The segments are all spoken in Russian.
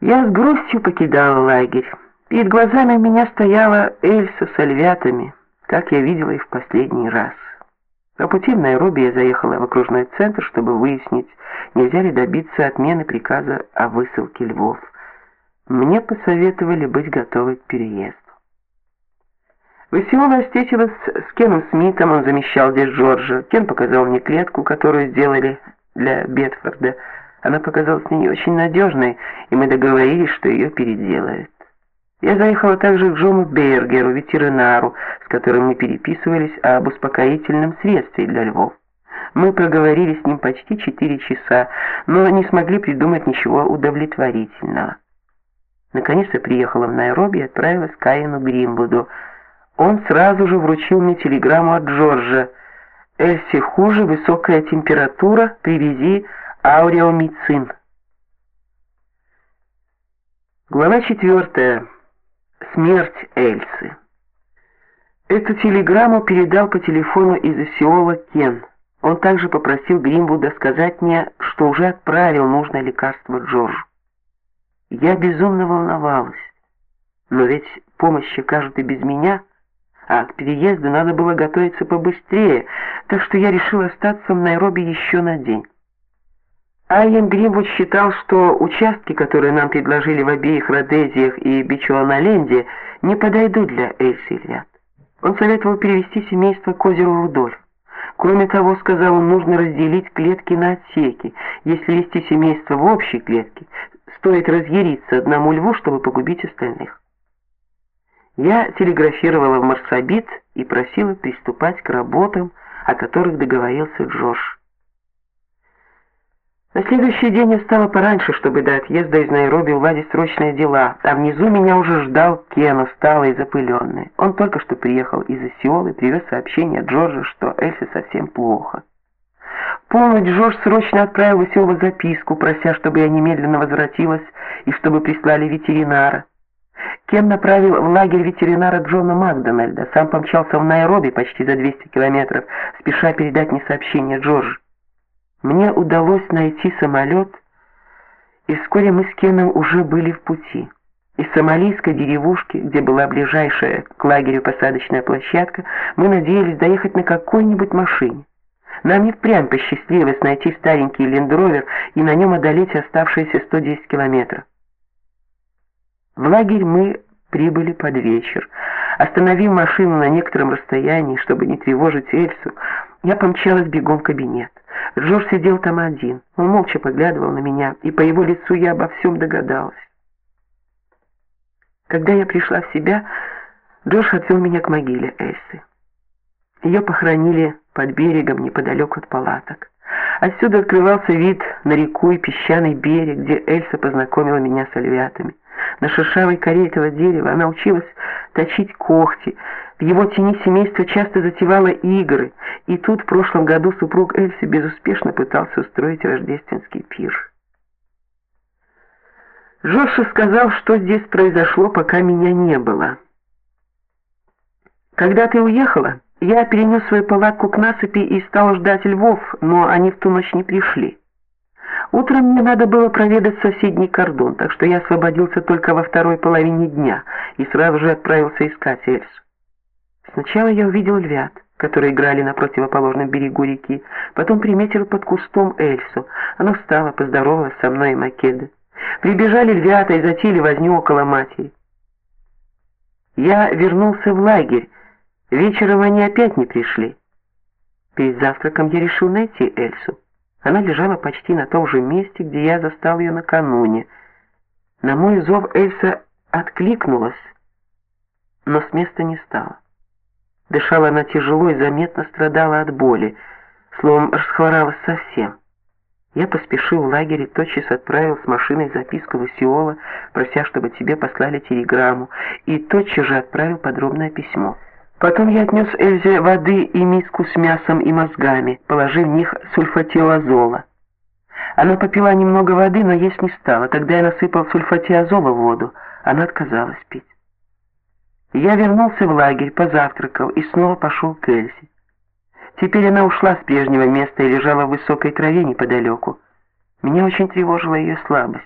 Я с грустью покидала лагерь. Перед глазами у меня стояла Эльса с альвятами, как я видела их в последний раз. По пути в Найроби я заехала в окружной центр, чтобы выяснить, нельзя ли добиться отмены приказа о высылке львов. Мне посоветовали быть готовой к переезду. Весело встретилась с Кеном Смитом, он замещал здесь Джорджа. Кен показал мне клетку, которую сделали для Бетфорда. Она показалась мне не очень надежной, и мы договорились, что ее переделают. Я заехала также к Джону Бергеру, ветеринару, с которым мы переписывались об успокоительном средстве для львов. Мы проговорили с ним почти четыре часа, но не смогли придумать ничего удовлетворительного. Наконец я приехала в Найроби и отправилась к Каину Гримвуду. Он сразу же вручил мне телеграмму от Джорджа. «Эльси хуже, высокая температура, привези ауреомицин». Глава четвертая. Смерть Эльсы. Эту телеграмму передал по телефону из Осиола Кен. Он также попросил Гримвуда сказать мне, что уже отправил нужное лекарство Джорджу. Я безумно волновалась. Но ведь помощь окажут и без меня, а к переезду надо было готовиться побыстрее, так что я решила остаться в Найроби еще на день. Айен Гримвуд считал, что участки, которые нам предложили в обеих Родезиях и Бичуаналенде, не подойдут для Эльсильят. Он советовал перевести семейство к озеру Рудольф. Кроме того, сказал он, нужно разделить клетки на отсеки. Если вести семейство в общей клетке, стоит разъяриться одному льву, чтобы погубить остальных. Я телеграфировала в Марсабит и просила приступать к работам, о которых договорился Джош. На следующий день я встала пораньше, чтобы до отъезда из Найроби уладить срочные дела, а внизу меня уже ждал Кен, усталый и запыленный. Он только что приехал из Осиола и привез сообщение Джорджа, что Эльсе совсем плохо. полночь Джордж срочно отправил Осиола записку, прося, чтобы я немедленно возвратилась и чтобы прислали ветеринара. Кен направил в лагерь ветеринара Джона Макдональда, сам помчался в Найроби почти за 200 километров, спеша передать мне сообщение Джорджу. Мне удалось найти самолет, и вскоре мы с Кеном уже были в пути. Из сомалийской деревушки, где была ближайшая к лагерю посадочная площадка, мы надеялись доехать на какой-нибудь машине. Нам не впрямь посчастливилось найти старенький лендровер и на нем одолеть оставшиеся 110 километров. В лагерь мы прибыли под вечер. Остановив машину на некотором расстоянии, чтобы не тревожить Эльсу, я помчалась бегом в кабинет. Джордж сидел там один. Он молча поглядывал на меня, и по его лицу я обо всем догадалась. Когда я пришла в себя, Джордж отвел меня к могиле Эльсы. Ее похоронили под берегом неподалеку от палаток. Отсюда открывался вид на реку и песчаный берег, где Эльса познакомила меня с альвятами. На шершавой коре этого дерева она училась точить когти, в его тени семейство часто затевало игры, и тут в прошлом году супруг Эльси безуспешно пытался устроить рождественский пир. Джоша сказал, что здесь произошло, пока меня не было. Когда ты уехала, я перенес свою палатку к насыпи и стал ждать львов, но они в ту ночь не пришли. Утром мне надо было проведать соседний кордон, так что я освободился только во второй половине дня и сразу же отправился искать Эльсу. Сначала я увидел львят, которые играли на противоположном берегу реки, потом приметил под кустом Эльсу. Она встала, поздоровалась со мной и Македа. Прибежали львята и затеяли возню около матери. Я вернулся в лагерь. Вечером они опять не пришли. Перед завтраком я решил найти Эльсу. Она лежала почти на том же месте, где я застал ее накануне. На мой зов Эльса откликнулась, но с места не стала. Дышала она тяжело и заметно страдала от боли, словом, расхворалась совсем. Я поспешил в лагерь и тотчас отправил с машиной записку в Осиола, прося, чтобы тебе послали телеграмму, и тотчас же отправил подробное письмо. Потом я отнес Эльзе воды и миску с мясом и мозгами, положив в них сульфатиазола. Она попила немного воды, но есть не стала. Тогда я насыпал сульфатиазола в воду. Она отказалась пить. Я вернулся в лагерь, позавтракал и снова пошел к Эльсе. Теперь она ушла с прежнего места и лежала в высокой траве неподалеку. Меня очень тревожила ее слабость.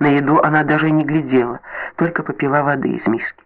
На еду она даже не глядела, только попила воды из миски.